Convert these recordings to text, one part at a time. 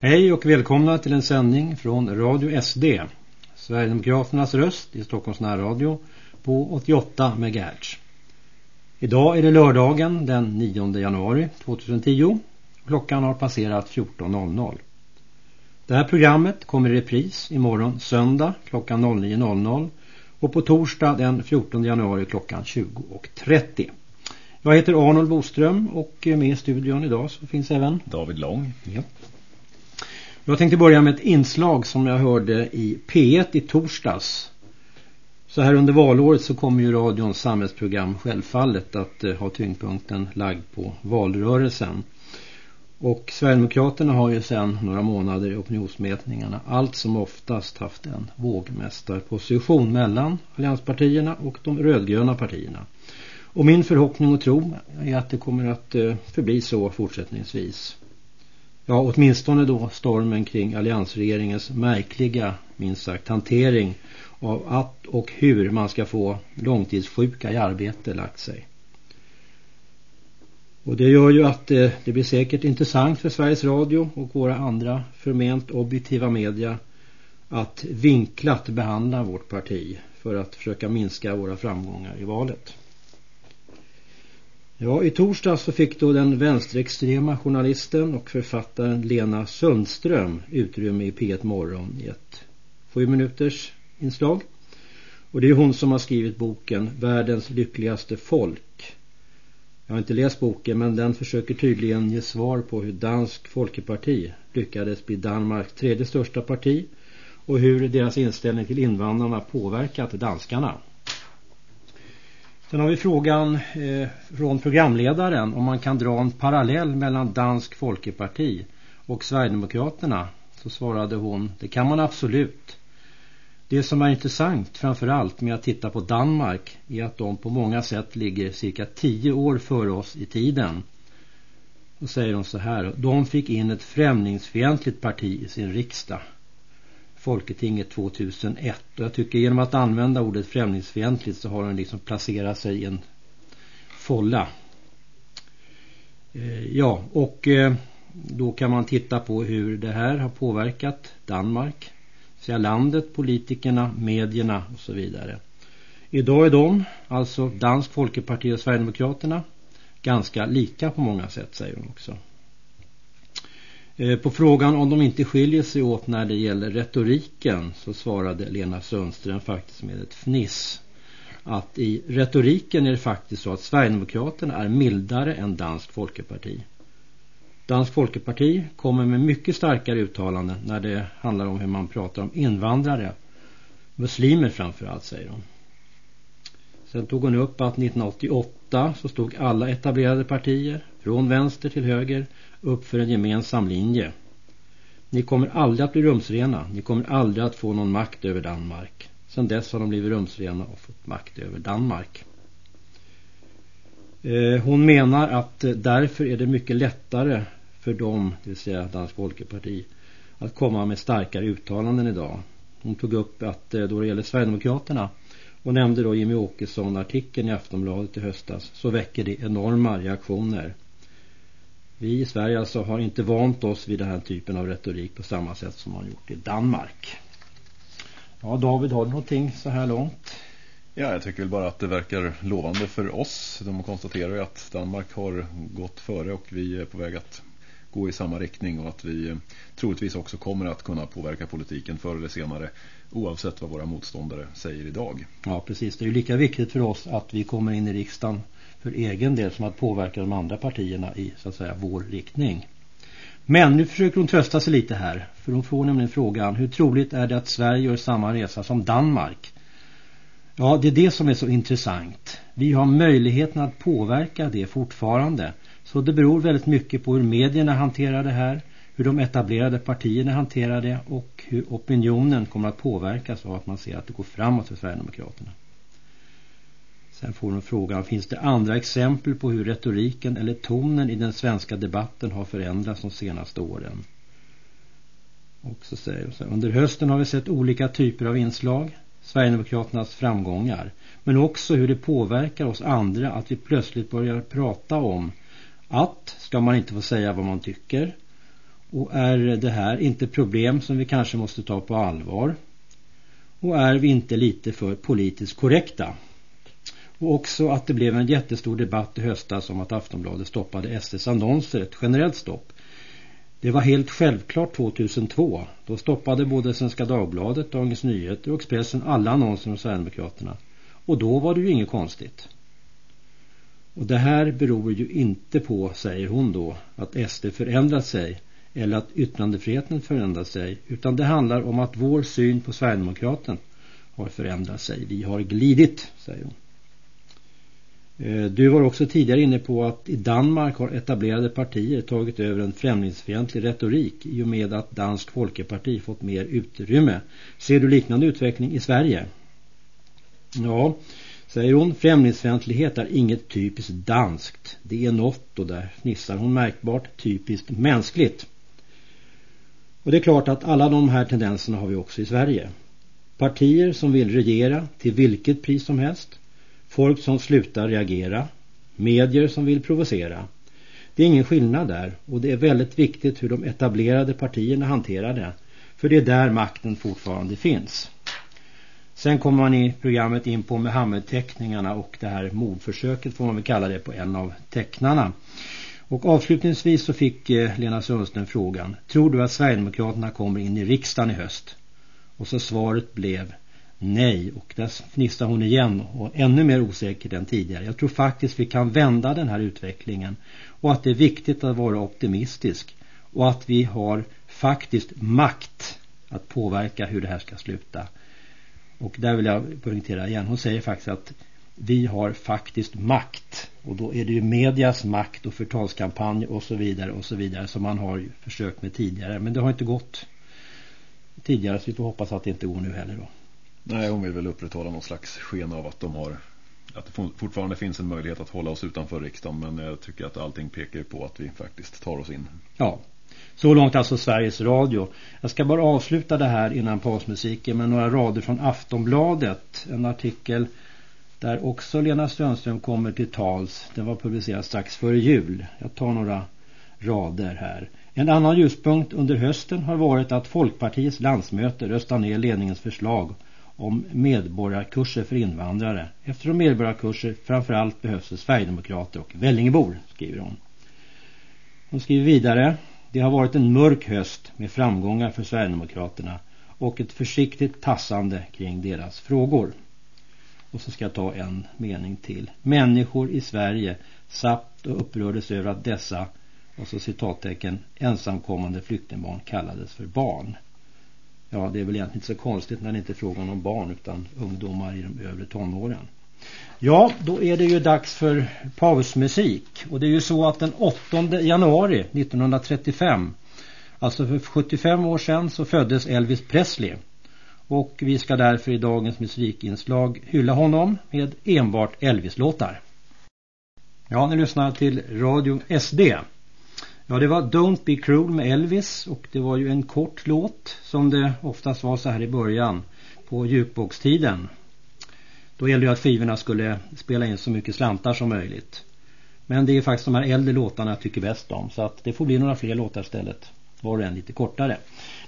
Hej och välkomna till en sändning från Radio SD, Sverigedemokraternas röst i Stockholms närradio på 88 MHz. Idag är det lördagen den 9 januari 2010. Klockan har passerat 14.00. Det här programmet kommer i repris imorgon söndag klockan 09.00 och på torsdag den 14 januari klockan 20.30. Jag heter Arnold Boström och med i studion idag så finns även David Lång. Ja. Jag tänkte börja med ett inslag som jag hörde i P1 i torsdags. Så här under valåret så kommer ju radions samhällsprogram självfallet att eh, ha tyngdpunkten lagd på valrörelsen. Och Sverigedemokraterna har ju sedan några månader i opinionsmätningarna allt som oftast haft en vågmästarposition mellan allianspartierna och de rödgröna partierna. Och min förhoppning och tro är att det kommer att eh, förbli så fortsättningsvis. Ja, åtminstone då stormen kring alliansregeringens märkliga, minst sagt, hantering av att och hur man ska få långtidssjuka i arbete lagt sig. Och det gör ju att det, det blir säkert intressant för Sveriges Radio och våra andra förment objektiva media att vinklat behandla vårt parti för att försöka minska våra framgångar i valet. Ja, i torsdag så fick då den vänsterextrema journalisten och författaren Lena Sundström utrymme i P1 Morgon i ett sju minuters inslag. Och det är hon som har skrivit boken Världens lyckligaste folk. Jag har inte läst boken men den försöker tydligen ge svar på hur Dansk Folkeparti lyckades bli Danmarks tredje största parti och hur deras inställning till invandrarna påverkat danskarna. Sen har vi frågan eh, från programledaren om man kan dra en parallell mellan Dansk Folkeparti och Sverigedemokraterna. Så svarade hon, det kan man absolut. Det som är intressant framförallt med att titta på Danmark är att de på många sätt ligger cirka tio år före oss i tiden. Då säger de så här, de fick in ett främlingsfientligt parti i sin riksdag. Folketinget 2001 och jag tycker genom att använda ordet främlingsfientligt så har den liksom placerat sig i en folla. Eh, ja och eh, då kan man titta på hur det här har påverkat Danmark, säga landet, politikerna, medierna och så vidare. Idag är de, alltså Dansk Folkeparti och Sverigedemokraterna, ganska lika på många sätt säger hon också. Eh, på frågan om de inte skiljer sig åt när det gäller retoriken så svarade Lena Sundström faktiskt med ett fniss att i retoriken är det faktiskt så att Sverigedemokraterna är mildare än Dansk Folkeparti. Dansk Folkeparti kommer med mycket starkare uttalanden när det handlar om hur man pratar om invandrare, muslimer framförallt säger hon. Sen tog hon upp att 1988 så stod alla etablerade partier, från vänster till höger, upp för en gemensam linje. Ni kommer aldrig att bli rumsrena. Ni kommer aldrig att få någon makt över Danmark. Sedan dess har de blivit rumsrena och fått makt över Danmark. Eh, hon menar att eh, därför är det mycket lättare för dem, det vill säga Dansk Folkeparti, att komma med starkare uttalanden idag. Hon tog upp att eh, då det gäller Sverigedemokraterna och nämnde då Jimmy Åkesson artikeln i Aftonbladet i höstas så väcker det enorma reaktioner. Vi i Sverige alltså har inte vant oss vid den här typen av retorik på samma sätt som man gjort i Danmark. Ja, David, har du någonting så här långt? Ja, jag tycker väl bara att det verkar lovande för oss. De konstaterar ju att Danmark har gått före och vi är på väg att gå i samma riktning och att vi troligtvis också kommer att kunna påverka politiken förr eller senare oavsett vad våra motståndare säger idag. Ja, precis. Det är ju lika viktigt för oss att vi kommer in i riksdagen för egen del som att påverka de andra partierna i så att säga vår riktning. Men nu försöker hon trösta sig lite här. För hon får nämligen frågan, hur troligt är det att Sverige gör samma resa som Danmark? Ja, det är det som är så intressant. Vi har möjligheten att påverka det fortfarande. Så det beror väldigt mycket på hur medierna hanterar det här, hur de etablerade partierna hanterar det och hur opinionen kommer att påverkas av att man ser att det går framåt för Sverigedemokraterna. Sen får hon frågan, finns det andra exempel på hur retoriken eller tonen i den svenska debatten har förändrats de senaste åren? Och så säger hon så här, under hösten har vi sett olika typer av inslag, Sverigedemokraternas framgångar, men också hur det påverkar oss andra att vi plötsligt börjar prata om att ska man inte få säga vad man tycker Och är det här inte problem som vi kanske måste ta på allvar? Och är vi inte lite för politiskt korrekta? Och också att det blev en jättestor debatt i höstas om att Aftonbladet stoppade SDs annonser, ett generellt stopp. Det var helt självklart 2002. Då stoppade både Svenska Dagbladet, Dagens Nyheter och Expressen alla annonser om Sverigedemokraterna. Och då var det ju inget konstigt. Och det här beror ju inte på, säger hon då, att SD förändrat sig eller att yttrandefriheten förändrat sig utan det handlar om att vår syn på Sverigedemokraten har förändrat sig. Vi har glidit, säger hon. Eh, du var också tidigare inne på att i Danmark har etablerade partier tagit över en främlingsfientlig retorik i och med att Dansk Folkeparti fått mer utrymme. Ser du liknande utveckling i Sverige? Ja, säger hon, främlingsfientlighet är inget typiskt danskt. Det är något och där fnissar hon märkbart typiskt mänskligt. Och det är klart att alla de här tendenserna har vi också i Sverige. Partier som vill regera till vilket pris som helst Folk som slutar reagera. Medier som vill provocera. Det är ingen skillnad där och det är väldigt viktigt hur de etablerade partierna hanterar det. För det är där makten fortfarande finns. Sen kommer man i programmet in på Mohammed-teckningarna och det här mordförsöket får man väl kalla det på en av tecknarna. Och avslutningsvis så fick eh, Lena Sundström frågan Tror du att Sverigedemokraterna kommer in i riksdagen i höst? Och så svaret blev nej och där fnissar hon igen och ännu mer osäker än tidigare. Jag tror faktiskt vi kan vända den här utvecklingen och att det är viktigt att vara optimistisk och att vi har faktiskt makt att påverka hur det här ska sluta. Och där vill jag poängtera igen, hon säger faktiskt att vi har faktiskt makt och då är det ju medias makt och förtalskampanj och så vidare och så vidare som man har försökt med tidigare men det har inte gått tidigare så vi får hoppas att det inte går nu heller då. Nej, hon vill väl upprätthålla någon slags sken av att de har att det fortfarande finns en möjlighet att hålla oss utanför riksdagen men jag tycker att allting pekar på att vi faktiskt tar oss in. Ja, så långt alltså Sveriges Radio. Jag ska bara avsluta det här innan pausmusiken med några rader från Aftonbladet. En artikel där också Lena Strömström kommer till tals. Den var publicerad strax före jul. Jag tar några rader här. En annan ljuspunkt under hösten har varit att Folkpartiets landsmöte röstar ner ledningens förslag om medborgarkurser för invandrare. Eftersom medborgarkurser framförallt behövs för Sverigedemokrater och Vällingebor, skriver hon. Hon skriver vidare. Det har varit en mörk höst med framgångar för Sverigedemokraterna och ett försiktigt tassande kring deras frågor. Och så ska jag ta en mening till. Människor i Sverige satt och upprördes över att dessa, och så citattecken, ensamkommande flyktingbarn kallades för barn. Ja, det är väl egentligen inte så konstigt när det inte är frågan om barn utan ungdomar i de övre tonåren. Ja, då är det ju dags för pausmusik. Och det är ju så att den 8 januari 1935, alltså för 75 år sedan, så föddes Elvis Presley. Och vi ska därför i dagens musikinslag hylla honom med enbart Elvis-låtar. Ja, ni lyssnar till Radio SD. Ja, det var Don't Be Cruel med Elvis och det var ju en kort låt som det oftast var så här i början på djupboxtiden. Då gällde det att skivorna skulle spela in så mycket slantar som möjligt. Men det är faktiskt de här äldre låtarna jag tycker bäst om så att det får bli några fler låtar istället. Var och en lite kortare.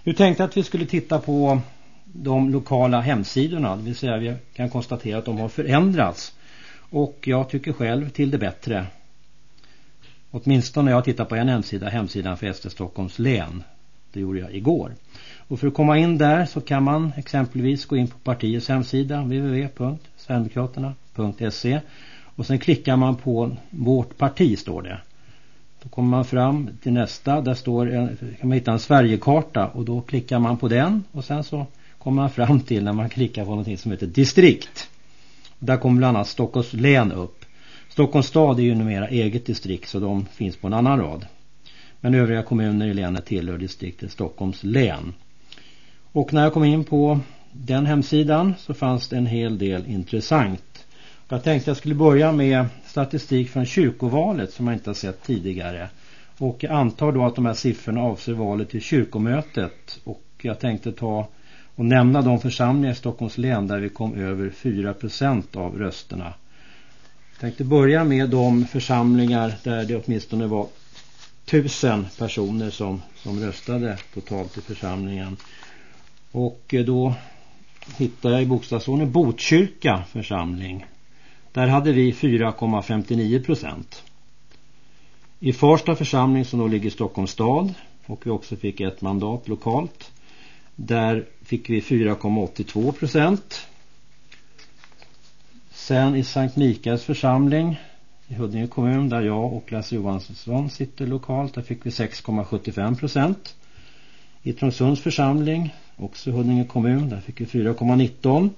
Nu tänkte jag att vi skulle titta på de lokala hemsidorna. Det vill säga vi kan konstatera att de har förändrats. Och jag tycker själv till det bättre. Åtminstone när jag tittar på en hemsida, hemsidan för SD Stockholms län. Det gjorde jag igår. Och för att komma in där så kan man exempelvis gå in på partiets hemsida www.sverigedemokraterna.se och sen klickar man på vårt parti står det. Då kommer man fram till nästa, där står en, kan man hitta en Sverigekarta och då klickar man på den och sen så kommer man fram till när man klickar på någonting som heter distrikt. Där kommer bland annat Stockholms län upp. Stockholms stad är ju numera eget distrikt så de finns på en annan rad. Men övriga kommuner i länet tillhör distriktet Stockholms län. Och när jag kom in på den hemsidan så fanns det en hel del intressant. Jag tänkte jag skulle börja med statistik från kyrkovalet som jag inte har sett tidigare. Och jag antar då att de här siffrorna avser valet till kyrkomötet. Och jag tänkte ta och nämna de församlingar i Stockholms län där vi kom över 4% av rösterna. Jag tänkte börja med de församlingar där det åtminstone var tusen personer som, som röstade totalt i församlingen. Och eh, då hittade jag i bokstavsordning Botkyrka församling. Där hade vi 4,59 procent. I Farsta församling som då ligger i Stockholms stad och vi också fick ett mandat lokalt. Där fick vi 4,82 procent. Sen i Sankt Mikaels församling i Huddinge kommun där jag och Lasse Johansson sitter lokalt. Där fick vi 6,75 procent. I Trångsunds församling, också Huddinge kommun, där fick vi 4,19.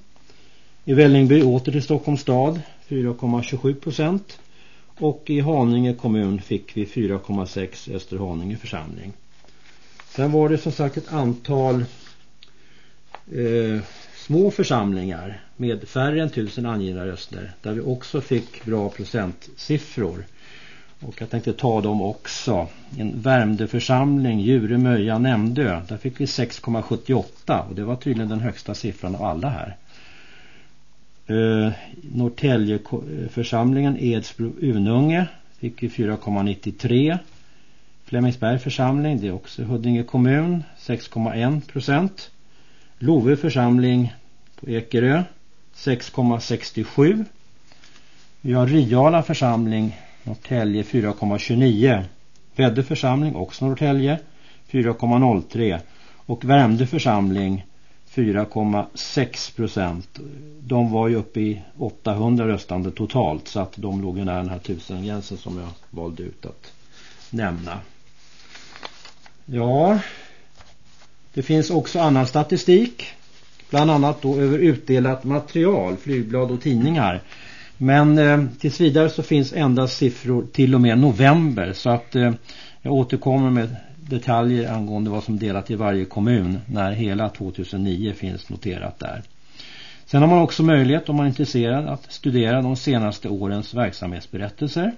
I Vällingby åter till Stockholms stad 4,27 procent. Och i Haninge kommun fick vi 4,6 Österhaninge församling. Sen var det som sagt ett antal eh, små församlingar med färre än tusen angivna röster där vi också fick bra procentsiffror. Och jag tänkte ta dem också. En Värmdö församling, Djure, Möja, Nämndö. Där fick vi 6,78 och det var tydligen den högsta siffran av alla här. Eh, Norrtälje församlingen Edsbro Ununge fick vi 4,93. Flemingsberg församling, det är också Huddinge kommun, 6,1 procent. Love församling på Ekerö 6,67. Vi har Riala församling Norrtälje 4,29. Väddö församling också Norrtälje 4,03 och Värmdö församling 4,6 procent. De var ju uppe i 800 röstande totalt så att de låg ju nära den här tusengränsen som jag valde ut att nämna. Ja, det finns också annan statistik. Bland annat då över utdelat material, flygblad och tidningar. Men eh, tills vidare så finns endast siffror till och med november. Så att eh, jag återkommer med detaljer angående vad som delat i varje kommun när hela 2009 finns noterat där. Sen har man också möjlighet om man är intresserad att studera de senaste årens verksamhetsberättelser.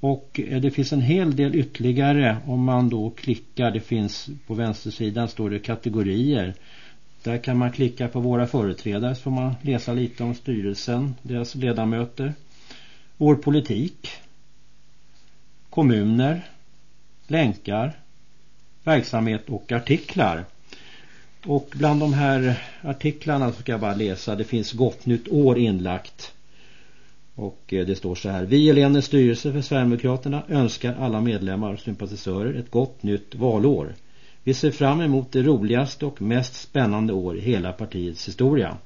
Och eh, det finns en hel del ytterligare om man då klickar. Det finns på vänstersidan står det kategorier. Där kan man klicka på våra företrädare så får man läsa lite om styrelsen, deras ledamöter, vår politik, kommuner, länkar, verksamhet och artiklar. Och bland de här artiklarna så ska jag bara läsa, det finns gott nytt år inlagt. Och eh, det står så här. Vi i länets styrelse för Sverigedemokraterna önskar alla medlemmar och sympatisörer ett gott nytt valår. Vi ser fram emot det roligaste och mest spännande år i hela partiets historia.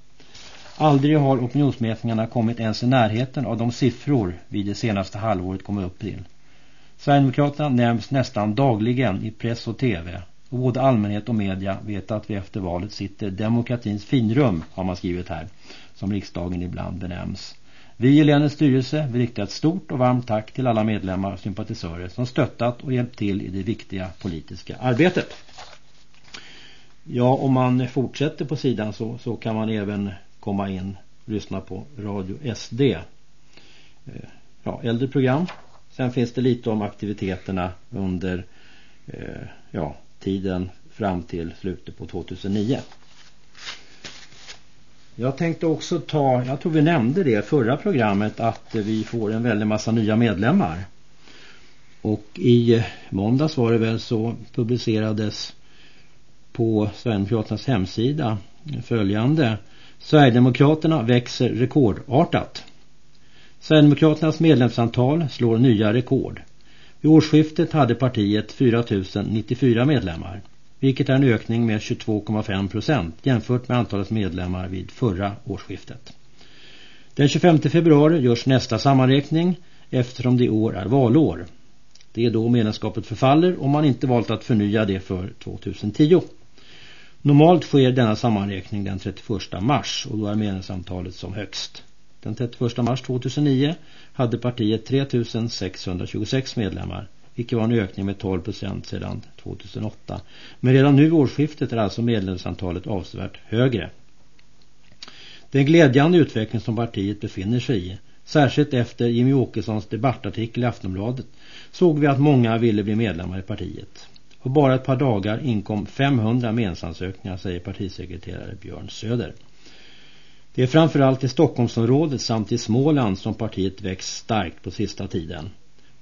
Aldrig har opinionsmätningarna kommit ens i närheten av de siffror vi det senaste halvåret kom upp till. Sverigedemokraterna nämns nästan dagligen i press och tv. Och både allmänhet och media vet att vi efter valet sitter demokratins finrum, har man skrivit här, som riksdagen ibland benämns. Vi i länets styrelse vill rikta ett stort och varmt tack till alla medlemmar och sympatisörer som stöttat och hjälpt till i det viktiga politiska arbetet. Ja, om man fortsätter på sidan så, så kan man även komma in och lyssna på Radio SD. Eh, ja, äldre program. Sen finns det lite om aktiviteterna under eh, ja, tiden fram till slutet på 2009. Jag tänkte också ta, jag tror vi nämnde det förra programmet att vi får en väldig massa nya medlemmar. Och i måndags var det väl så publicerades på Sverigedemokraternas hemsida följande. Sverigedemokraterna växer rekordartat. Sverigedemokraternas medlemsantal slår nya rekord. Vid årsskiftet hade partiet 4094 medlemmar vilket är en ökning med 22,5 procent jämfört med antalet medlemmar vid förra årsskiftet. Den 25 februari görs nästa sammanräkning eftersom det i år är valår. Det är då medlemskapet förfaller om man inte valt att förnya det för 2010. Normalt sker denna sammanräkning den 31 mars och då är medlemsantalet som högst. Den 31 mars 2009 hade partiet 3626 medlemmar vilket var en ökning med 12 procent sedan 2008. Men redan nu vid årsskiftet är alltså medlemsantalet avsevärt högre. Det är en glädjande utveckling som partiet befinner sig i. Särskilt efter Jimmy Åkessons debattartikel i Aftonbladet såg vi att många ville bli medlemmar i partiet. På bara ett par dagar inkom 500 mensansökningar säger partisekreterare Björn Söder. Det är framförallt i Stockholmsområdet samt i Småland som partiet växt starkt på sista tiden.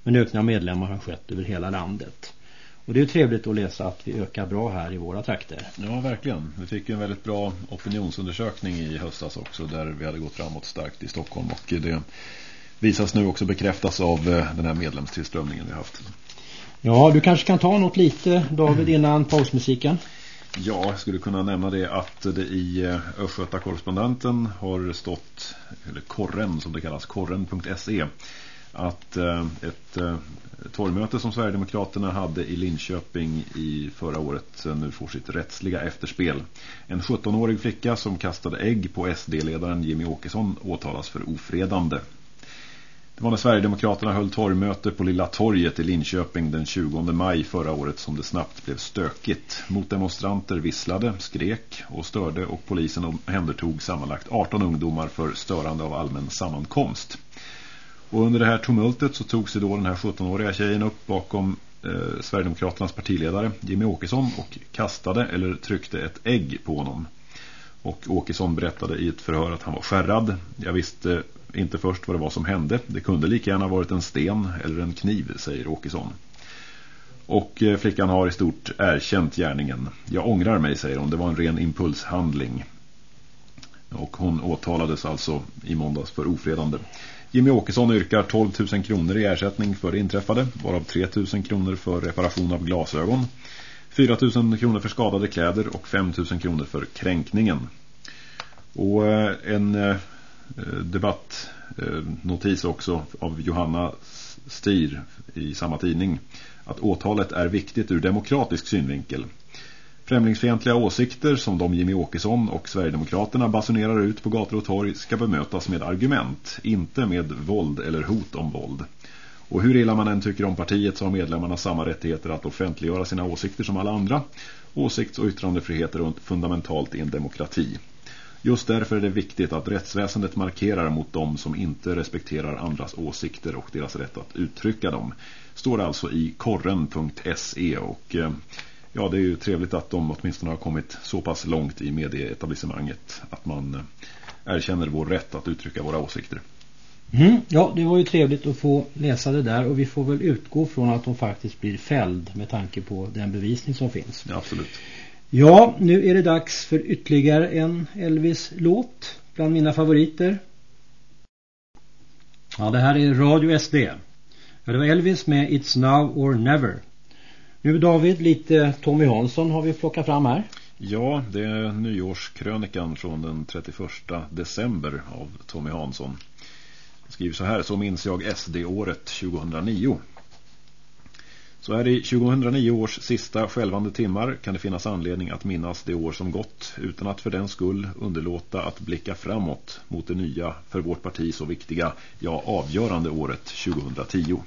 Men ökningen av medlemmar har skett över hela landet. Och det är trevligt att läsa att vi ökar bra här i våra trakter. Ja, verkligen. Vi fick en väldigt bra opinionsundersökning i höstas också där vi hade gått framåt starkt i Stockholm och det visas nu också bekräftas av eh, den här medlemstillströmningen vi haft. Ja, du kanske kan ta något lite David innan pausmusiken. Ja, jag skulle kunna nämna det att det i eh, Östgöta korrespondenten har stått, eller korren som det kallas, korren.se att eh, ett torgmöte som Sverigedemokraterna hade i Linköping i förra året nu får sitt rättsliga efterspel. En 17-årig flicka som kastade ägg på SD-ledaren Jimmy Åkesson åtalas för ofredande. Det var när Sverigedemokraterna höll torgmöte på Lilla torget i Linköping den 20 maj förra året som det snabbt blev stökigt. Motdemonstranter visslade, skrek och störde och polisen händertog sammanlagt 18 ungdomar för störande av allmän sammankomst. Och under det här tumultet så tog sig då den här 17-åriga tjejen upp bakom eh, Sverigedemokraternas partiledare Jimmy Åkesson och kastade eller tryckte ett ägg på honom. Och Åkesson berättade i ett förhör att han var skärrad. Jag visste inte först vad det var som hände. Det kunde lika gärna varit en sten eller en kniv, säger Åkesson. Och eh, flickan har i stort erkänt gärningen. Jag ångrar mig, säger hon. Det var en ren impulshandling. Och hon åtalades alltså i måndags för ofredande. Jimmy Åkesson yrkar 12 000 kronor i ersättning för det inträffade, varav 3 000 kronor för reparation av glasögon, 4 000 kronor för skadade kläder och 5 000 kronor för kränkningen. Och eh, en eh, Eh, debattnotis eh, också av Johanna Stier i samma tidning att åtalet är viktigt ur demokratisk synvinkel. Främlingsfientliga åsikter som de Jimmy Åkesson och Sverigedemokraterna basunerar ut på gator och torg ska bemötas med argument, inte med våld eller hot om våld. Och hur illa man än tycker om partiet så har medlemmarna samma rättigheter att offentliggöra sina åsikter som alla andra. Åsikts- och yttrandefrihet är fundamentalt i en demokrati. Just därför är det viktigt att rättsväsendet markerar mot dem som inte respekterar andras åsikter och deras rätt att uttrycka dem. Står alltså i korren.se och eh, ja, det är ju trevligt att de åtminstone har kommit så pass långt i medieetablissemanget att man eh, erkänner vår rätt att uttrycka våra åsikter. Mm, ja, det var ju trevligt att få läsa det där och vi får väl utgå från att de faktiskt blir fälld med tanke på den bevisning som finns. Ja, absolut. Ja, nu är det dags för ytterligare en Elvis-låt bland mina favoriter. Ja, det här är Radio SD. Ja, det var Elvis med It's Now or Never. Nu David, lite Tommy Hansson har vi plockat fram här. Ja, det är nyårskrönikan från den 31 december av Tommy Hansson. Han skriver så här, så minns jag SD-året 2009. Så här i 2009 års sista självande timmar kan det finnas anledning att minnas det år som gått utan att för den skull underlåta att blicka framåt mot det nya för vårt parti så viktiga, ja avgörande året 2010.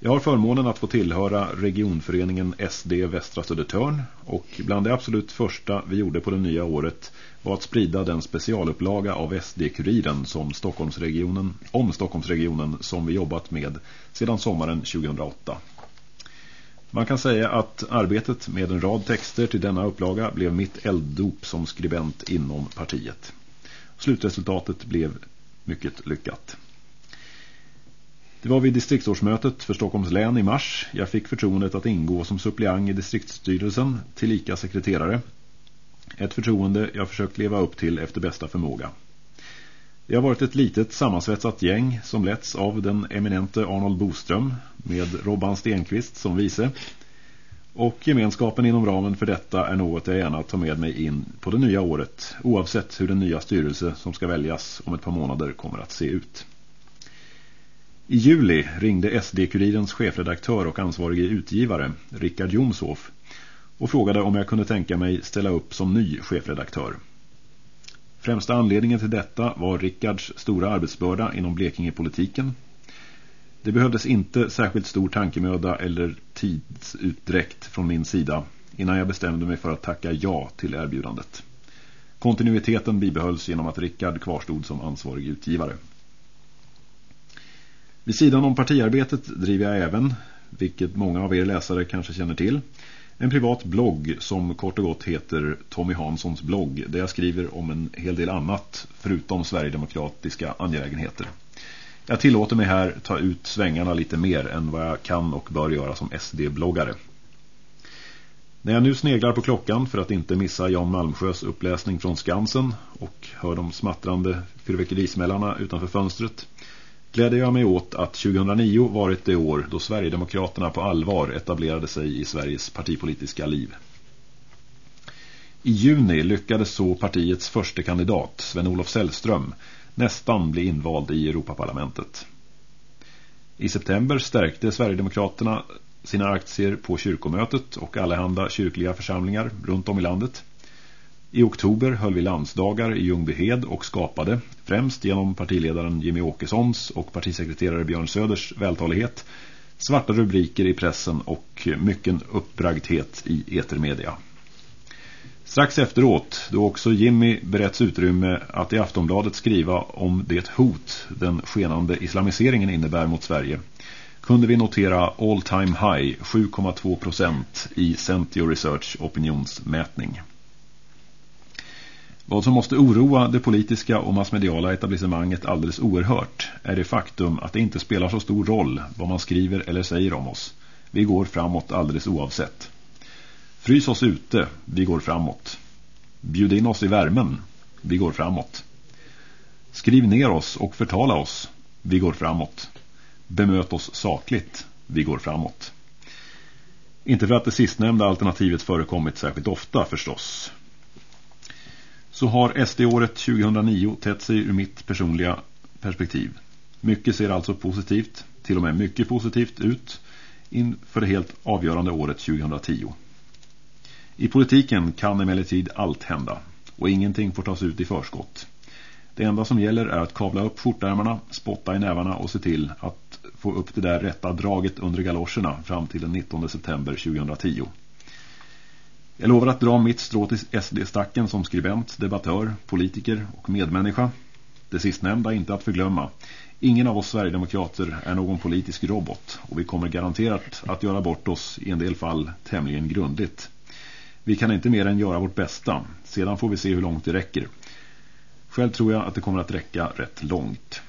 Jag har förmånen att få tillhöra regionföreningen SD Västra Södertörn och bland det absolut första vi gjorde på det nya året var att sprida den specialupplaga av SD-kuriren som Stockholmsregionen, om Stockholmsregionen som vi jobbat med sedan sommaren 2008. Man kan säga att arbetet med en rad texter till denna upplaga blev mitt elddop som skribent inom partiet. Slutresultatet blev mycket lyckat. Det var vid distriktsårsmötet för Stockholms län i mars. Jag fick förtroendet att ingå som suppleant i distriktsstyrelsen, tillika sekreterare. Ett förtroende jag försökt leva upp till efter bästa förmåga. Det har varit ett litet sammansvetsat gäng som letts av den eminente Arnold Boström med Robban Stenqvist som vice. Och gemenskapen inom ramen för detta är något jag gärna tar med mig in på det nya året oavsett hur den nya styrelse som ska väljas om ett par månader kommer att se ut. I juli ringde SD-kurirens chefredaktör och ansvarige utgivare, Rickard Jomshoff, och frågade om jag kunde tänka mig ställa upp som ny chefredaktör. Främsta anledningen till detta var Rickards stora arbetsbörda inom Blekingepolitiken. Det behövdes inte särskilt stor tankemöda eller tidsutdräkt från min sida innan jag bestämde mig för att tacka ja till erbjudandet. Kontinuiteten bibehölls genom att Rickard kvarstod som ansvarig utgivare. Vid sidan om partiarbetet driver jag även, vilket många av er läsare kanske känner till, en privat blogg som kort och gott heter Tommy Hanssons blogg där jag skriver om en hel del annat förutom Sverigedemokratiska angelägenheter. Jag tillåter mig här ta ut svängarna lite mer än vad jag kan och bör göra som SD-bloggare. När jag nu sneglar på klockan för att inte missa Jan Malmsjös uppläsning från Skansen och hör de smattrande fyrverkerismällarna utanför fönstret gläder jag mig åt att 2009 varit det år då Sverigedemokraterna på allvar etablerade sig i Sveriges partipolitiska liv. I juni lyckades så partiets första kandidat, Sven-Olof Sällström, nästan bli invald i Europaparlamentet. I september stärkte Sverigedemokraterna sina aktier på kyrkomötet och allehanda kyrkliga församlingar runt om i landet. I oktober höll vi landsdagar i Ljungbyhed och skapade, främst genom partiledaren Jimmy Åkessons och partisekreterare Björn Söders vältalighet, svarta rubriker i pressen och mycken uppbragdhet i etermedia. Strax efteråt, då också Jimmy berätts utrymme att i Aftonbladet skriva om det hot den skenande islamiseringen innebär mot Sverige, kunde vi notera all time high 7,2% i Centio Research opinionsmätning. Vad som måste oroa det politiska och massmediala etablissemanget alldeles oerhört är det faktum att det inte spelar så stor roll vad man skriver eller säger om oss. Vi går framåt alldeles oavsett. Frys oss ute, vi går framåt. Bjud in oss i värmen, vi går framåt. Skriv ner oss och förtala oss, vi går framåt. Bemöt oss sakligt, vi går framåt. Inte för att det sistnämnda alternativet förekommit särskilt ofta förstås. Så har SD-året 2009 tätt sig ur mitt personliga perspektiv. Mycket ser alltså positivt, till och med mycket positivt ut inför det helt avgörande året 2010. I politiken kan emellertid allt hända och ingenting får tas ut i förskott. Det enda som gäller är att kavla upp skjortärmarna, spotta i nävarna och se till att få upp det där rätta draget under galoscherna fram till den 19 september 2010. Jag lovar att dra mitt strå till SD-stacken som skribent, debattör, politiker och medmänniska. Det sistnämnda är inte att förglömma. Ingen av oss Sverigedemokrater är någon politisk robot och vi kommer garanterat att göra bort oss i en del fall tämligen grundligt. Vi kan inte mer än göra vårt bästa. Sedan får vi se hur långt det räcker. Själv tror jag att det kommer att räcka rätt långt.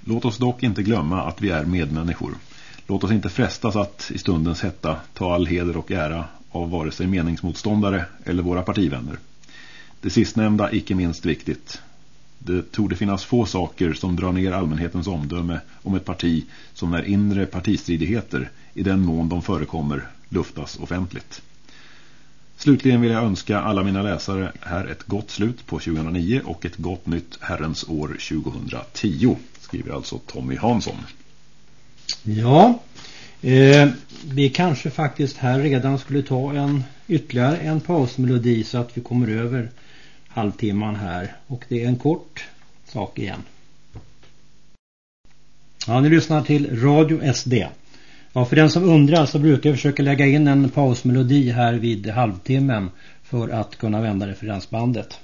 Låt oss dock inte glömma att vi är medmänniskor. Låt oss inte frestas att i stundens hetta ta all heder och ära av vare sig meningsmotståndare eller våra partivänner. Det sistnämnda icke minst viktigt. Det tog det finnas få saker som drar ner allmänhetens omdöme om ett parti som när inre partistridigheter, i den mån de förekommer, luftas offentligt. Slutligen vill jag önska alla mina läsare här ett gott slut på 2009 och ett gott nytt herrens år 2010, skriver alltså Tommy Hansson. Ja, eh, vi kanske faktiskt här redan skulle ta en ytterligare en pausmelodi så att vi kommer över halvtimman här. Och det är en kort sak igen. Ja, ni lyssnar till Radio SD. Ja, för den som undrar så brukar jag försöka lägga in en pausmelodi här vid halvtimmen för att kunna vända referensbandet.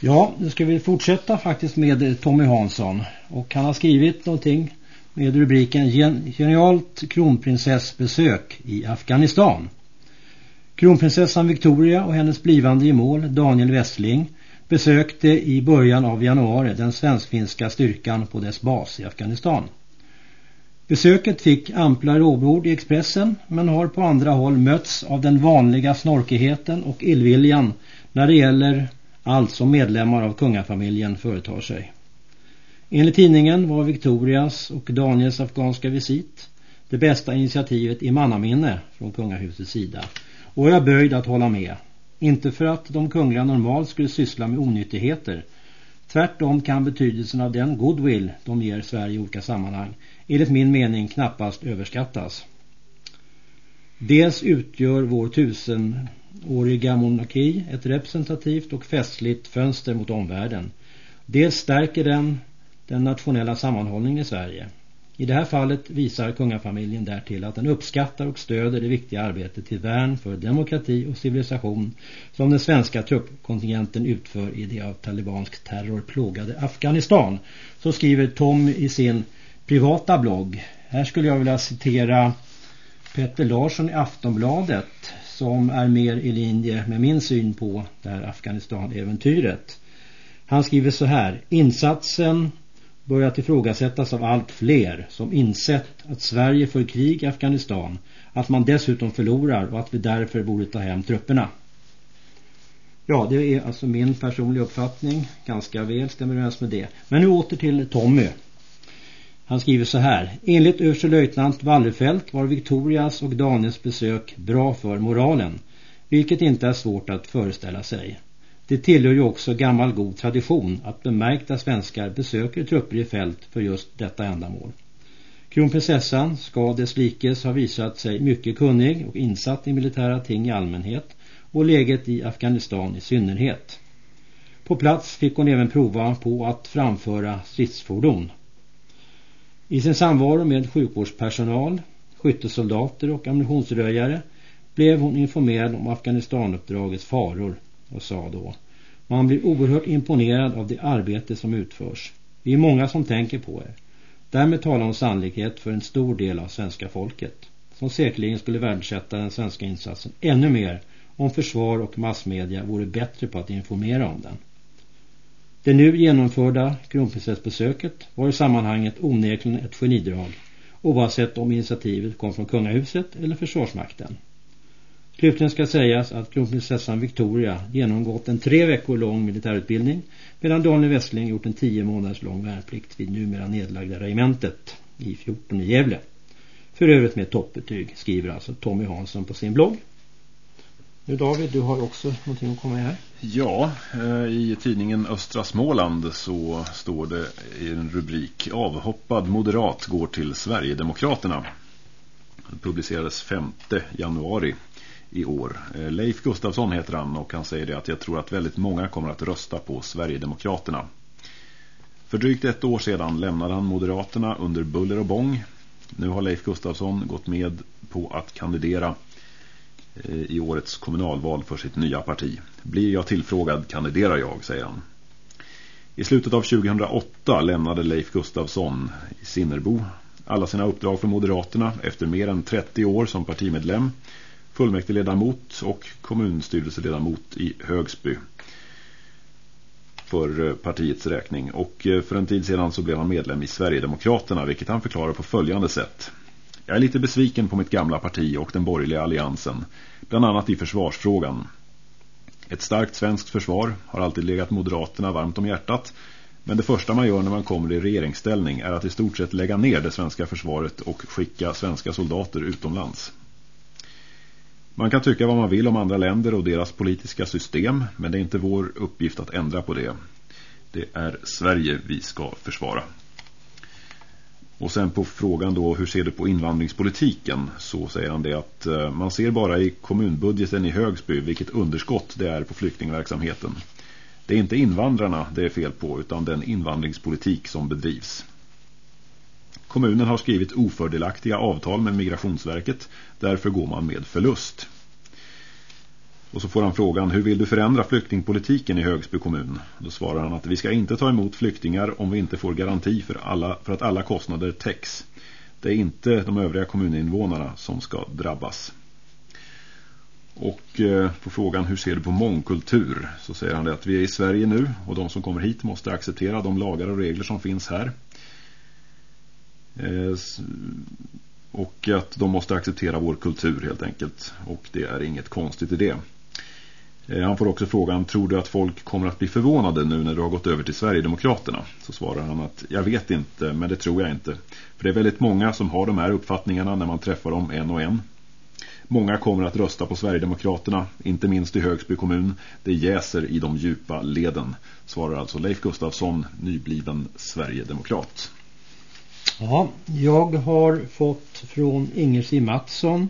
Ja, nu ska vi fortsätta faktiskt med Tommy Hansson och han har skrivit någonting med rubriken Genialt kronprinsessbesök i Afghanistan. Kronprinsessan Victoria och hennes blivande gemål Daniel Westling besökte i början av januari den svensk-finska styrkan på dess bas i Afghanistan. Besöket fick ampla råbord i Expressen men har på andra håll mötts av den vanliga snorkigheten och illviljan när det gäller allt som medlemmar av kungafamiljen företar sig. Enligt tidningen var Victorias och Daniels afghanska visit det bästa initiativet i mannaminne från kungahusets sida. Och jag böjd att hålla med. Inte för att de kungliga normalt skulle syssla med onyttigheter. Tvärtom kan betydelsen av den goodwill de ger Sverige i olika sammanhang enligt min mening knappast överskattas. Dels utgör vår tusenåriga monarki ett representativt och festligt fönster mot omvärlden. Dels stärker den den nationella sammanhållningen i Sverige. I det här fallet visar kungafamiljen därtill att den uppskattar och stöder det viktiga arbetet till värn för demokrati och civilisation som den svenska truppkontingenten utför i det av talibansk terror plågade Afghanistan. Så skriver Tom i sin privata blogg. Här skulle jag vilja citera Petter Larsson i Aftonbladet som är mer i linje med min syn på det här Afghanistan-äventyret. Han skriver så här. Insatsen börjat ifrågasättas av allt fler som insett att Sverige för krig i Afghanistan, att man dessutom förlorar och att vi därför borde ta hem trupperna. Ja, det är alltså min personliga uppfattning. Ganska väl stämmer överens med det. Men nu åter till Tommy. Han skriver så här. Enligt överstelöjtnant Wallerfelt var Victorias och Daniels besök bra för moralen. Vilket inte är svårt att föreställa sig. Det tillhör ju också gammal god tradition att bemärkta svenskar besöker trupper i fält för just detta ändamål. Kronprinsessan ska dess likes ha visat sig mycket kunnig och insatt i militära ting i allmänhet och läget i Afghanistan i synnerhet. På plats fick hon även prova på att framföra stridsfordon. I sin samvaro med sjukvårdspersonal, skyttesoldater och ammunitionsröjare blev hon informerad om Afghanistanuppdragets faror och sa då Man blir oerhört imponerad av det arbete som utförs. Vi är många som tänker på er. Därmed talar hon sannolikhet för en stor del av svenska folket som säkerligen skulle värdesätta den svenska insatsen ännu mer om försvar och massmedia vore bättre på att informera om den. Det nu genomförda kronprinsessbesöket var i sammanhanget onekligen ett genidrag oavsett om initiativet kom från kungahuset eller försvarsmakten. Slutligen ska sägas att kronprinsessan Victoria genomgått en tre veckor lång militärutbildning medan Daniel Westling gjort en tio månaders lång värnplikt vid numera nedlagda regementet i 14 i Gävle. För övrigt med toppbetyg skriver alltså Tommy Hansson på sin blogg. Nu David, du har också någonting att komma med här. Ja, eh, i tidningen Östra Småland så står det i en rubrik Avhoppad moderat går till Sverigedemokraterna. Det publicerades 5 januari i år. Eh, Leif Gustafsson heter han och han säger det att jag tror att väldigt många kommer att rösta på Sverigedemokraterna. För drygt ett år sedan lämnade han Moderaterna under buller och bång. Nu har Leif Gustafsson gått med på att kandidera eh, i årets kommunalval för sitt nya parti. Blir jag tillfrågad kandiderar jag, säger han. I slutet av 2008 lämnade Leif Gustafsson i Sinnerbo alla sina uppdrag för Moderaterna efter mer än 30 år som partimedlem fullmäktigeledamot och kommunstyrelseledamot i Högsby för eh, partiets räkning. Och eh, för en tid sedan så blev han medlem i Sverigedemokraterna vilket han förklarar på följande sätt. Jag är lite besviken på mitt gamla parti och den borgerliga alliansen, bland annat i försvarsfrågan. Ett starkt svenskt försvar har alltid legat Moderaterna varmt om hjärtat men det första man gör när man kommer i regeringsställning är att i stort sett lägga ner det svenska försvaret och skicka svenska soldater utomlands. Man kan tycka vad man vill om andra länder och deras politiska system, men det är inte vår uppgift att ändra på det. Det är Sverige vi ska försvara. Och sen på frågan då, hur ser du på invandringspolitiken? Så säger han det att eh, man ser bara i kommunbudgeten i Högsby vilket underskott det är på flyktingverksamheten. Det är inte invandrarna det är fel på utan den invandringspolitik som bedrivs. Kommunen har skrivit ofördelaktiga avtal med Migrationsverket. Därför går man med förlust. Och så får han frågan, hur vill du förändra flyktingpolitiken i Högsby kommun? Då svarar han att vi ska inte ta emot flyktingar om vi inte får garanti för, alla, för att alla kostnader täcks. Det är inte de övriga kommuninvånarna som ska drabbas. Och eh, på frågan hur ser du på mångkultur så säger han det att vi är i Sverige nu och de som kommer hit måste acceptera de lagar och regler som finns här. Eh, och att de måste acceptera vår kultur helt enkelt. Och det är inget konstigt i det. Eh, han får också frågan, tror du att folk kommer att bli förvånade nu när du har gått över till Sverigedemokraterna? Så svarar han att, jag vet inte, men det tror jag inte. För det är väldigt många som har de här uppfattningarna när man träffar dem en och en. Många kommer att rösta på Sverigedemokraterna, inte minst i Högsby kommun. Det jäser i de djupa leden, svarar alltså Leif Gustafsson, nybliven Sverigedemokrat. Ja, jag har fått från Inger C. Mattsson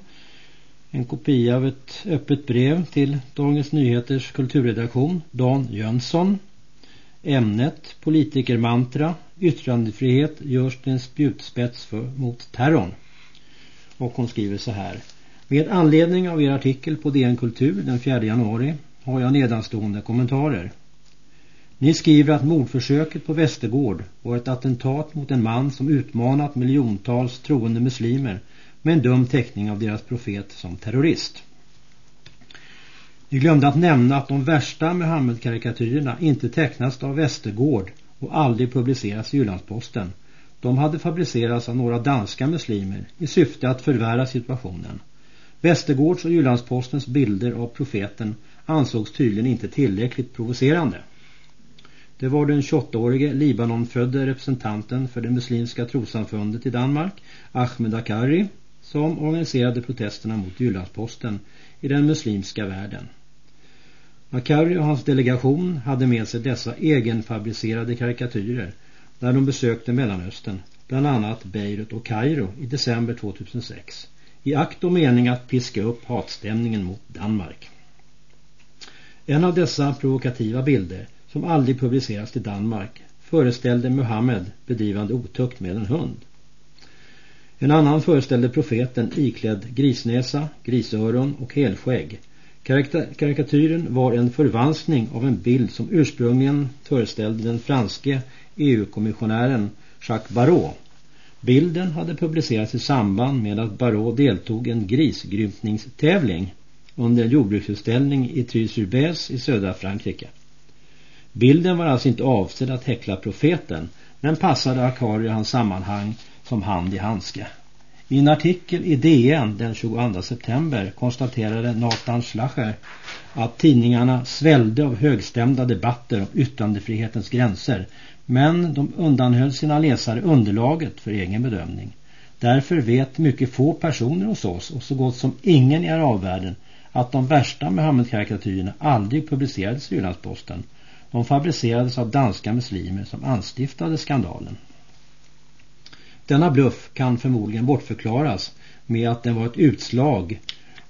en kopia av ett öppet brev till Dagens Nyheters kulturredaktion Dan Jönsson. Ämnet politikermantra, yttrandefrihet görs till en spjutspets för, mot terrorn. Och hon skriver så här. Med anledning av er artikel på DN Kultur den 4 januari har jag nedanstående kommentarer. Ni skriver att mordförsöket på Västergård var ett attentat mot en man som utmanat miljontals troende muslimer med en dum teckning av deras profet som terrorist. Ni glömde att nämna att de värsta Muhammed-karikatyrerna inte tecknas av Västergård och aldrig publicerats i Jyllandsposten. De hade fabricerats av några danska muslimer i syfte att förvärra situationen. Västergårds och Jyllandspostens bilder av profeten ansågs tydligen inte tillräckligt provocerande. Det var den 28-årige Libanonfödde representanten för det muslimska trosamfundet i Danmark, Ahmed Akari, som organiserade protesterna mot Jyllandsposten i den muslimska världen. Akari och hans delegation hade med sig dessa egenfabricerade karikatyrer när de besökte Mellanöstern, bland annat Beirut och Kairo i december 2006 i akt och mening att piska upp hatstämningen mot Danmark. En av dessa provokativa bilder som aldrig publiceras i Danmark föreställde Muhammed bedrivande otukt med en hund. En annan föreställde profeten iklädd grisnäsa, grisöron och helskägg. Karikatyren var en förvanskning av en bild som ursprungligen föreställde den franske EU-kommissionären Jacques Barrot. Bilden hade publicerats i samband med att Barrot deltog i en grisgrymtningstävling under en jordbruksutställning i Try-sur-Besse i södra Frankrike. Bilden var alltså inte avsedd att häckla profeten men passade Akari och hans sammanhang som hand i handske. I en artikel i DN den 22 september konstaterade Nathan Schlacher att tidningarna svällde av högstämda debatter om yttrandefrihetens gränser men de undanhöll sina läsare underlaget för egen bedömning. Därför vet mycket få personer hos oss och så gott som ingen i arabvärlden att de värsta Muhammed-karikatyrerna aldrig publicerades i Jyllandsposten. De fabricerades av danska muslimer som anstiftade skandalen. Denna bluff kan förmodligen bortförklaras med att den var ett utslag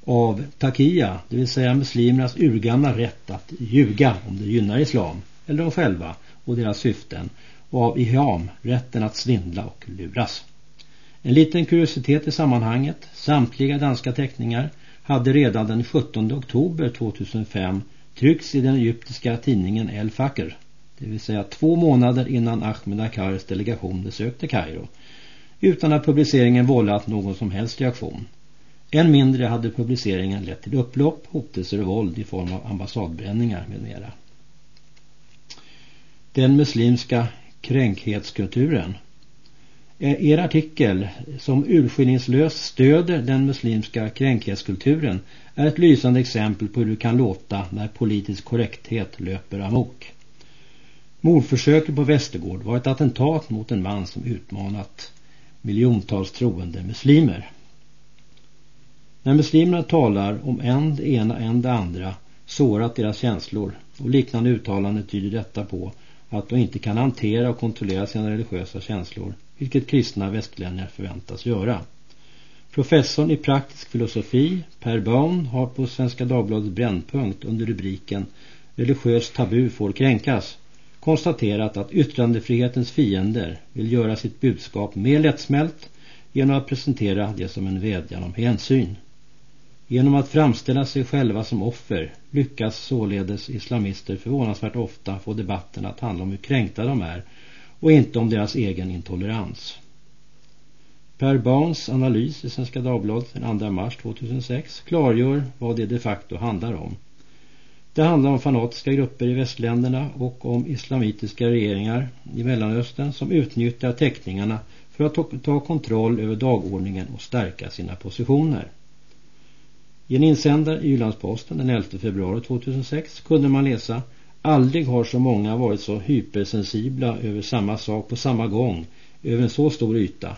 av takia, det vill säga muslimernas urgamla rätt att ljuga om det gynnar islam eller de själva och deras syften och av iham, rätten att svindla och luras. En liten kuriositet i sammanhanget, samtliga danska teckningar hade redan den 17 oktober 2005 tryckts i den egyptiska tidningen El Fakr, det vill säga två månader innan Ahmed Akars delegation besökte Kairo, utan att publiceringen vållat någon som helst reaktion. Än mindre hade publiceringen lett till upplopp, hotelser och våld i form av ambassadbränningar med mera. Den muslimska kränkhetskulturen Eh, er artikel som urskillningslöst stöder den muslimska kränkhetskulturen är ett lysande exempel på hur det kan låta när politisk korrekthet löper amok. Mordförsöket på Västergård var ett attentat mot en man som utmanat miljontals troende muslimer. När muslimerna talar om en det ena en det andra sårat deras känslor och liknande uttalanden tyder detta på att de inte kan hantera och kontrollera sina religiösa känslor vilket kristna västlänningar förväntas göra. Professorn i praktisk filosofi, Per Baun, har på Svenska Dagbladets brännpunkt under rubriken Religiös tabu får kränkas konstaterat att yttrandefrihetens fiender vill göra sitt budskap mer lättsmält genom att presentera det som en vädjan om hänsyn. Genom att framställa sig själva som offer lyckas således islamister förvånansvärt ofta få debatten att handla om hur kränkta de är och inte om deras egen intolerans. Per Bauns analys i Svenska Dagbladet den 2 mars 2006 klargör vad det de facto handlar om. Det handlar om fanatiska grupper i västländerna och om islamitiska regeringar i Mellanöstern som utnyttjar teckningarna för att ta kontroll över dagordningen och stärka sina positioner. I en insändare i Jyllandsposten den 11 februari 2006 kunde man läsa Aldrig har så många varit så hypersensibla över samma sak på samma gång över en så stor yta.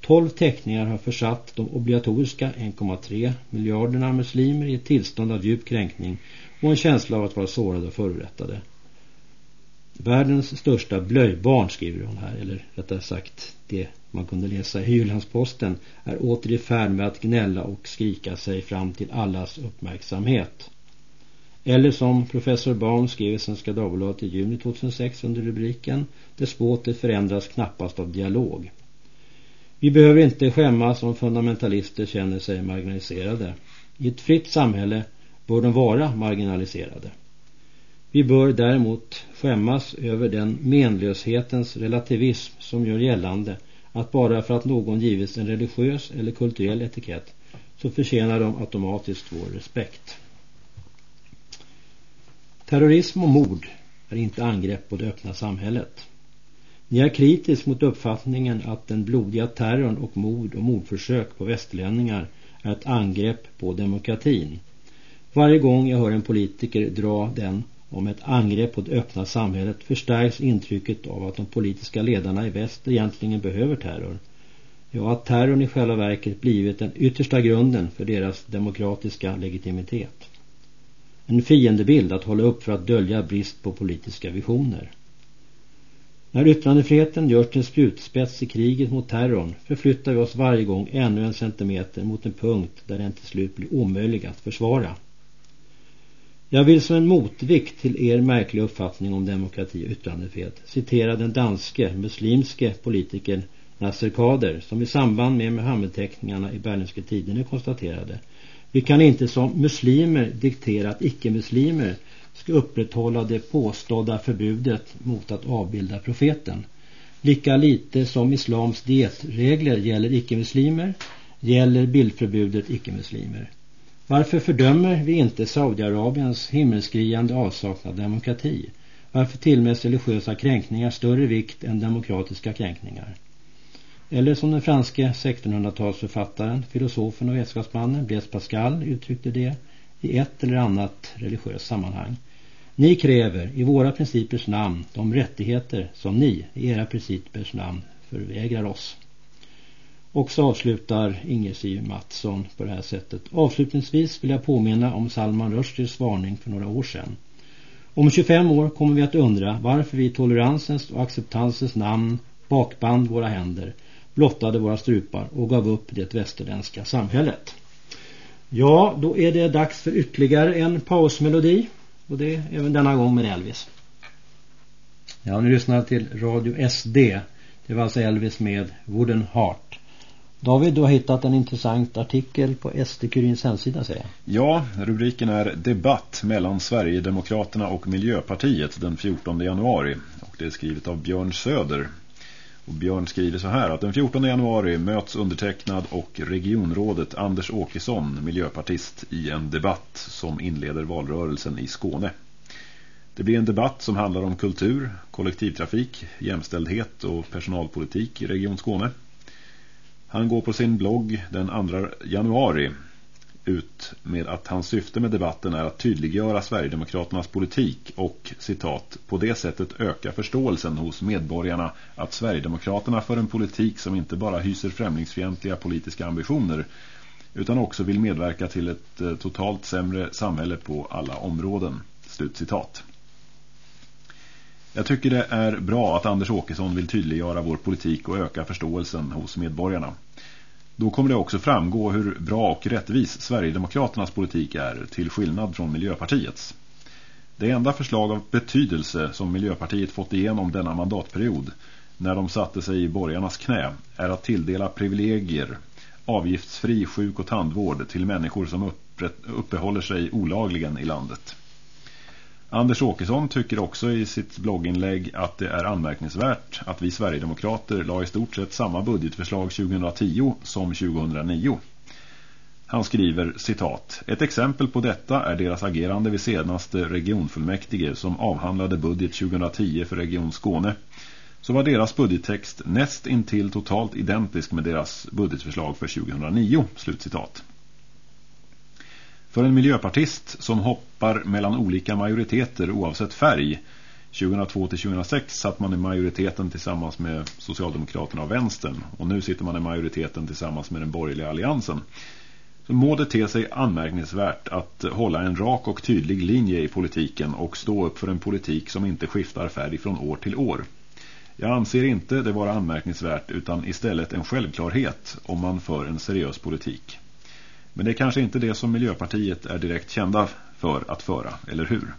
Tolv teckningar har försatt de obligatoriska 1,3 miljarderna muslimer i ett tillstånd av djup kränkning och en känsla av att vara sårade och förorättade. Världens största blöjbarn skriver hon här, eller rättare sagt det man kunde läsa i Hylandsposten är åter i färd med att gnälla och skrika sig fram till allas uppmärksamhet. Eller som professor Baum skrev i Svenska Dagbladet i juni 2006 under rubriken Despoter förändras knappast av dialog. Vi behöver inte skämmas om fundamentalister känner sig marginaliserade. I ett fritt samhälle bör de vara marginaliserade. Vi bör däremot skämmas över den menlöshetens relativism som gör gällande att bara för att någon givits en religiös eller kulturell etikett så förtjänar de automatiskt vår respekt. Terrorism och mord är inte angrepp på det öppna samhället. Ni är kritisk mot uppfattningen att den blodiga terrorn och mord och mordförsök på västerlänningar är ett angrepp på demokratin. Varje gång jag hör en politiker dra den om ett angrepp på det öppna samhället förstärks intrycket av att de politiska ledarna i väst egentligen behöver terror. Ja, att terrorn i själva verket blivit den yttersta grunden för deras demokratiska legitimitet. En fiendebild att hålla upp för att dölja brist på politiska visioner. När yttrandefriheten görs till en spjutspets i kriget mot terrorn förflyttar vi oss varje gång ännu en centimeter mot en punkt där den till slut blir omöjlig att försvara. Jag vill som en motvikt till er märkliga uppfattning om demokrati och yttrandefrihet citera den danske muslimske politikern Nasser Kader som i samband med Muhammedteckningarna i Berlingske Tidene konstaterade vi kan inte som muslimer diktera att icke-muslimer ska upprätthålla det påstådda förbudet mot att avbilda profeten. Lika lite som islams dietregler gäller icke-muslimer gäller bildförbudet icke-muslimer. Varför fördömer vi inte Saudiarabiens himmelskriande avsaknad av demokrati? Varför tillmäts religiösa kränkningar större vikt än demokratiska kränkningar? Eller som den franske 1600-talsförfattaren, filosofen och vetenskapsmannen Blaise Pascal uttryckte det i ett eller annat religiöst sammanhang. Ni kräver i våra principers namn de rättigheter som ni i era principers namn förvägrar oss. Och så avslutar Inger Siv Mattsson på det här sättet. Avslutningsvis vill jag påminna om Salman Rushdies varning för några år sedan. Om 25 år kommer vi att undra varför vi i toleransens och acceptansens namn bakband våra händer, blottade våra strupar och gav upp det västerländska samhället. Ja, då är det dags för ytterligare en pausmelodi. Och det är även denna gång med Elvis. Ja, nu lyssnar till Radio SD. Det var alltså Elvis med Wooden Heart. David, du har hittat en intressant artikel på SD-Kurins hemsida säger jag. Ja, rubriken är Debatt mellan Sverigedemokraterna och Miljöpartiet den 14 januari. Och det är skrivet av Björn Söder. Och Björn skriver så här att den 14 januari möts undertecknad och regionrådet Anders Åkesson, miljöpartist, i en debatt som inleder valrörelsen i Skåne. Det blir en debatt som handlar om kultur, kollektivtrafik, jämställdhet och personalpolitik i Region Skåne. Han går på sin blogg den 2 januari ut med att hans syfte med debatten är att tydliggöra Sverigedemokraternas politik och, citat, på det sättet öka förståelsen hos medborgarna att Sverigedemokraterna för en politik som inte bara hyser främlingsfientliga politiska ambitioner utan också vill medverka till ett eh, totalt sämre samhälle på alla områden. Slut citat. Jag tycker det är bra att Anders Åkesson vill tydliggöra vår politik och öka förståelsen hos medborgarna. Då kommer det också framgå hur bra och rättvis Sverigedemokraternas politik är till skillnad från Miljöpartiets. Det enda förslag av betydelse som Miljöpartiet fått igenom denna mandatperiod när de satte sig i borgarnas knä är att tilldela privilegier, avgiftsfri sjuk- och tandvård till människor som uppehåller sig olagligen i landet. Anders Åkesson tycker också i sitt blogginlägg att det är anmärkningsvärt att vi Sverigedemokrater la i stort sett samma budgetförslag 2010 som 2009. Han skriver, citat, Ett exempel på detta är deras agerande vid senaste regionfullmäktige som avhandlade budget 2010 för Region Skåne. Så var deras budgettext näst intill totalt identisk med deras budgetförslag för 2009, slutcitat. För en miljöpartist som hoppar mellan olika majoriteter oavsett färg 2002-2006 satt man i majoriteten tillsammans med Socialdemokraterna och Vänstern och nu sitter man i majoriteten tillsammans med den borgerliga alliansen. Så må det te sig anmärkningsvärt att hålla en rak och tydlig linje i politiken och stå upp för en politik som inte skiftar färg från år till år. Jag anser inte det vara anmärkningsvärt utan istället en självklarhet om man för en seriös politik. Men det är kanske inte det som Miljöpartiet är direkt kända för att föra, eller hur?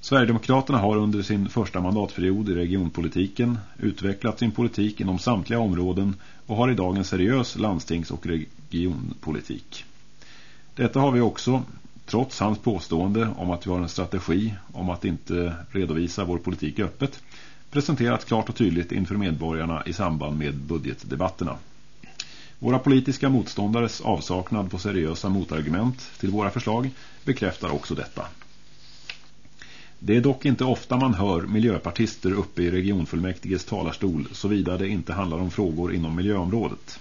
Sverigedemokraterna har under sin första mandatperiod i regionpolitiken utvecklat sin politik inom samtliga områden och har idag en seriös landstings- och regionpolitik. Detta har vi också, trots hans påstående om att vi har en strategi om att inte redovisa vår politik öppet, presenterat klart och tydligt inför medborgarna i samband med budgetdebatterna. Våra politiska motståndares avsaknad på seriösa motargument till våra förslag bekräftar också detta. Det är dock inte ofta man hör miljöpartister uppe i regionfullmäktiges talarstol såvida det inte handlar om frågor inom miljöområdet.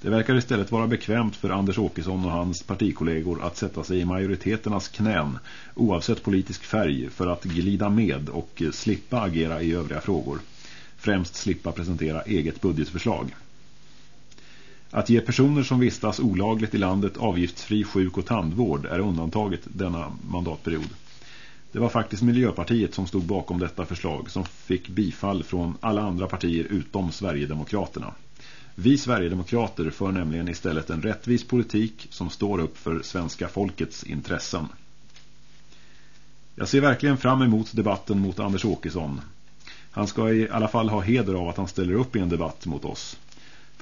Det verkar istället vara bekvämt för Anders Åkesson och hans partikollegor att sätta sig i majoriteternas knän oavsett politisk färg för att glida med och slippa agera i övriga frågor. Främst slippa presentera eget budgetförslag. Att ge personer som vistas olagligt i landet avgiftsfri sjuk- och tandvård är undantaget denna mandatperiod. Det var faktiskt Miljöpartiet som stod bakom detta förslag som fick bifall från alla andra partier utom Sverigedemokraterna. Vi Sverigedemokrater för nämligen istället en rättvis politik som står upp för svenska folkets intressen. Jag ser verkligen fram emot debatten mot Anders Åkesson. Han ska i alla fall ha heder av att han ställer upp i en debatt mot oss.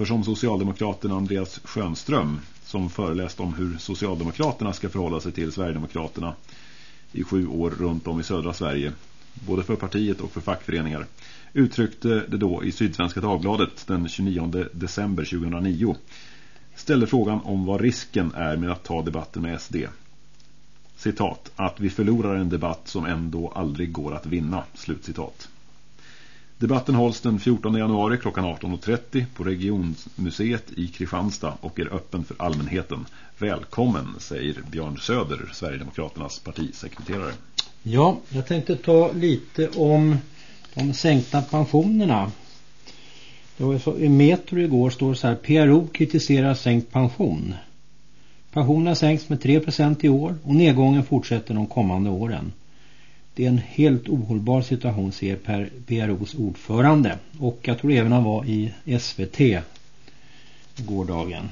För som socialdemokraten Andreas Schönström, som föreläst om hur Socialdemokraterna ska förhålla sig till Sverigedemokraterna i sju år runt om i södra Sverige, både för partiet och för fackföreningar, uttryckte det då i Sydsvenska Dagbladet den 29 december 2009 ställde frågan om vad risken är med att ta debatten med SD. Citat, att vi förlorar en debatt som ändå aldrig går att vinna, slutcitat. Debatten hålls den 14 januari klockan 18.30 på Regionmuseet i Kristianstad och är öppen för allmänheten. Välkommen, säger Björn Söder, Sverigedemokraternas partisekreterare. Ja, jag tänkte ta lite om de sänkta pensionerna. Det var så, I Metro igår står det så här, PRO kritiserar sänkt pension. Pensionerna sänks med 3% i år och nedgången fortsätter de kommande åren. Det är en helt ohållbar situation, säger per PROs ordförande. Och jag tror även han var i SVT gårdagen.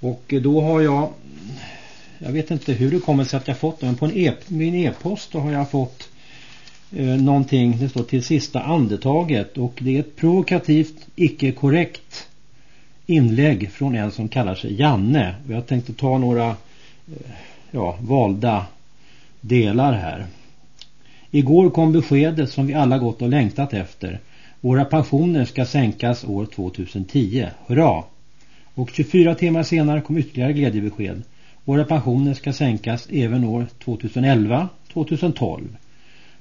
Och då har jag, jag vet inte hur det kommer sig att jag fått det, men på en e min e-post har jag fått eh, någonting, det står till sista andetaget och det är ett provokativt, icke-korrekt inlägg från en som kallar sig Janne. Och Jag tänkte ta några eh, ja, valda delar här. Igår kom beskedet som vi alla gått och längtat efter. Våra pensioner ska sänkas år 2010. Hurra! Och 24 timmar senare kom ytterligare glädjebesked. Våra pensioner ska sänkas även år 2011-2012.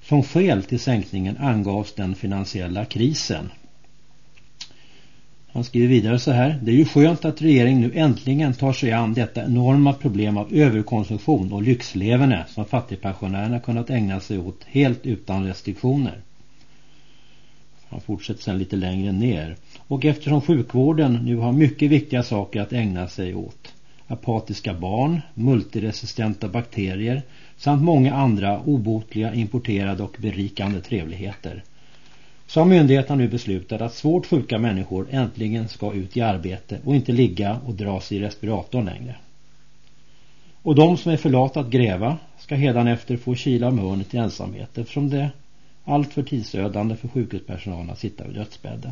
Som skäl till sänkningen angavs den finansiella krisen. Han skriver vidare så här. Det är ju skönt att regeringen nu äntligen tar sig an detta enorma problem av överkonsumtion och lyxleverne som fattigpensionärerna kunnat ägna sig åt helt utan restriktioner. Han fortsätter sedan lite längre ner. Och eftersom sjukvården nu har mycket viktiga saker att ägna sig åt. Apatiska barn, multiresistenta bakterier samt många andra obotliga importerade och berikande trevligheter så har myndigheterna nu beslutat att svårt sjuka människor äntligen ska ut i arbete och inte ligga och dras i respiratorn längre. Och de som är för lata att gräva ska efter få kila om hörnet i ensamhet eftersom det är alltför tidsödande för sjukhuspersonalen att sitta vid dödsbädden.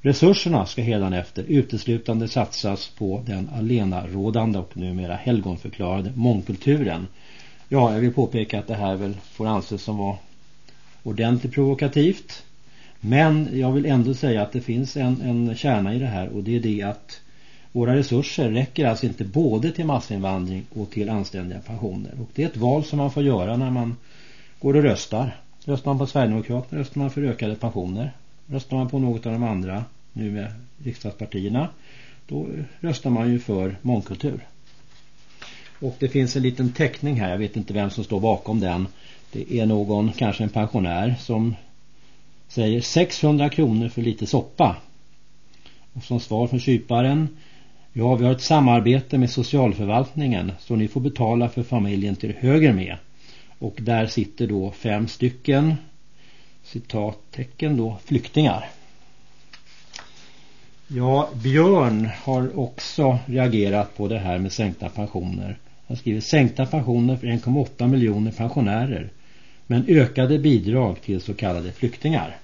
Resurserna ska efter uteslutande satsas på den alenarådande och numera helgonförklarade mångkulturen. Ja, jag vill påpeka att det här väl får anses som var ordentligt provokativt. Men jag vill ändå säga att det finns en, en kärna i det här och det är det att våra resurser räcker alltså inte både till massinvandring och till anständiga pensioner. Och det är ett val som man får göra när man går och röstar. Röstar man på Sverigedemokraterna röstar man för ökade pensioner. Röstar man på något av de andra nu med riksdagspartierna då röstar man ju för mångkultur. Och det finns en liten teckning här, jag vet inte vem som står bakom den. Det är någon, kanske en pensionär som säger 600 kronor för lite soppa. Och som svar från kyparen Ja, vi har ett samarbete med socialförvaltningen så ni får betala för familjen till höger med. Och där sitter då fem stycken citattecken då flyktingar. Ja, Björn har också reagerat på det här med sänkta pensioner. Han skriver sänkta pensioner för 1,8 miljoner pensionärer men ökade bidrag till så kallade flyktingar.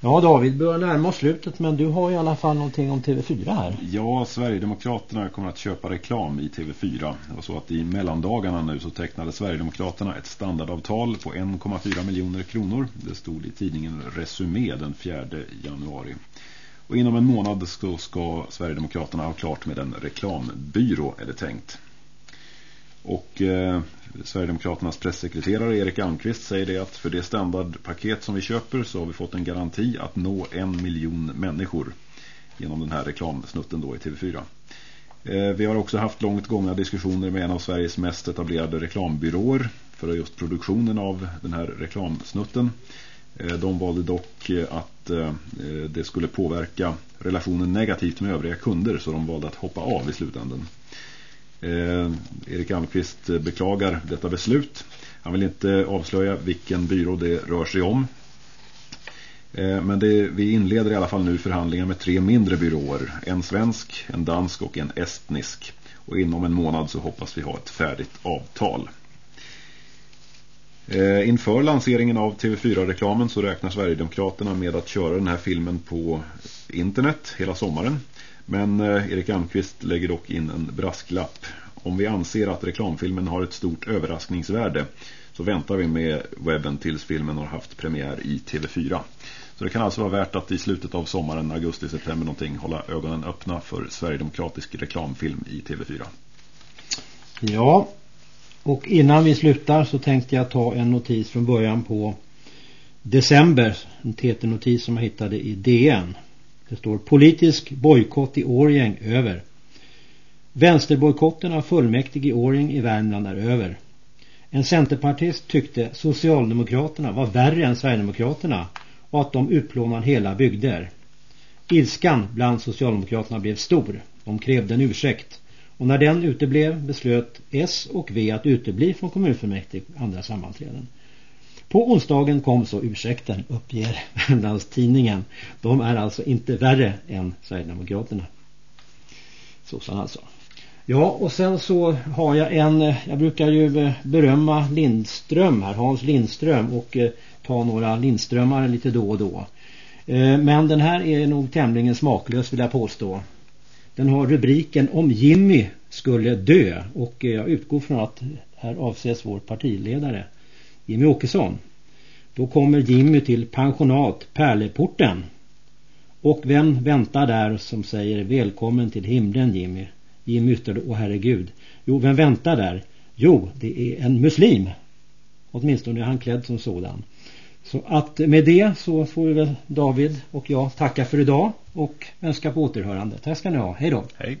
Ja David, börjar närma oss slutet men du har i alla fall någonting om TV4 här. Ja, Sverigedemokraterna kommer att köpa reklam i TV4. Det var så att i mellandagarna nu så tecknade Sverigedemokraterna ett standardavtal på 1,4 miljoner kronor. Det stod i tidningen Resumé den 4 januari. Och inom en månad så ska Sverigedemokraterna ha klart med en reklambyrå är det tänkt. Och eh, Sverigedemokraternas pressekreterare Erik Almqvist säger det att för det standardpaket som vi köper så har vi fått en garanti att nå en miljon människor genom den här reklamsnutten då i TV4. Eh, vi har också haft långt gångna diskussioner med en av Sveriges mest etablerade reklambyråer för just produktionen av den här reklamsnutten. Eh, de valde dock eh, att eh, det skulle påverka relationen negativt med övriga kunder så de valde att hoppa av i slutändan. Eh, Erik Almqvist eh, beklagar detta beslut. Han vill inte avslöja vilken byrå det rör sig om Eh, men det, vi inleder i alla fall nu förhandlingar med tre mindre byråer. En svensk, en dansk och en estnisk. Och inom en månad så hoppas vi ha ett färdigt avtal. Eh, inför lanseringen av TV4-reklamen så räknar Sverigedemokraterna med att köra den här filmen på internet hela sommaren. Men eh, Erik Almqvist lägger dock in en brasklapp. Om vi anser att reklamfilmen har ett stort överraskningsvärde så väntar vi med webben tills filmen har haft premiär i TV4. Så det kan alltså vara värt att i slutet av sommaren, augusti-september någonting, hålla ögonen öppna för Sverigedemokratisk reklamfilm i TV4. Ja, och innan vi slutar så tänkte jag ta en notis från början på december. En TT-notis som jag hittade i DN. Det står politisk bojkott i Årjäng över. Vänsterbojkotten av fullmäktige i Årjäng i Värmland är över. En centerpartist tyckte Socialdemokraterna var värre än Sverigedemokraterna och att de utplånar hela bygder. Ilskan bland Socialdemokraterna blev stor. De krävde en ursäkt. Och när den uteblev beslöt S och V att utebli från kommunfullmäktige andra sammanträden. På onsdagen kom så ursäkten, uppger Värmlandstidningen. De är alltså inte värre än Sverigedemokraterna. Såsan alltså. Ja, och sen så har jag en, jag brukar ju berömma Lindström här, Hans Lindström och eh, ta några Lindströmmar lite då och då. Eh, men den här är nog tämligen smaklös vill jag påstå. Den har rubriken Om Jimmy skulle dö och eh, jag utgår från att här avses vår partiledare Jimmy Åkesson. Då kommer Jimmy till pensionat Pärleporten. Och vem väntar där som säger välkommen till himlen Jimmy? Jimmy yttrade, åh herregud. Jo, vem väntar där? Jo, det är en muslim. Åtminstone är han klädd som sådan. Så att med det så får vi väl David och jag tacka för idag och önska på återhörande. Tack ska ni ha. Hej då. Hej.